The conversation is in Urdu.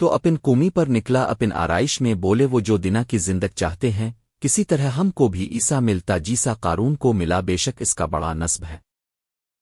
تو اپن قومی پر نکلا اپن آرائش میں بولے وہ جو دنا کی زندگ چاہتے ہیں، کسی طرح ہم کو بھی عیسا ملتا جیسا قارون کو ملا بے شک اس کا بڑا نصب ہے۔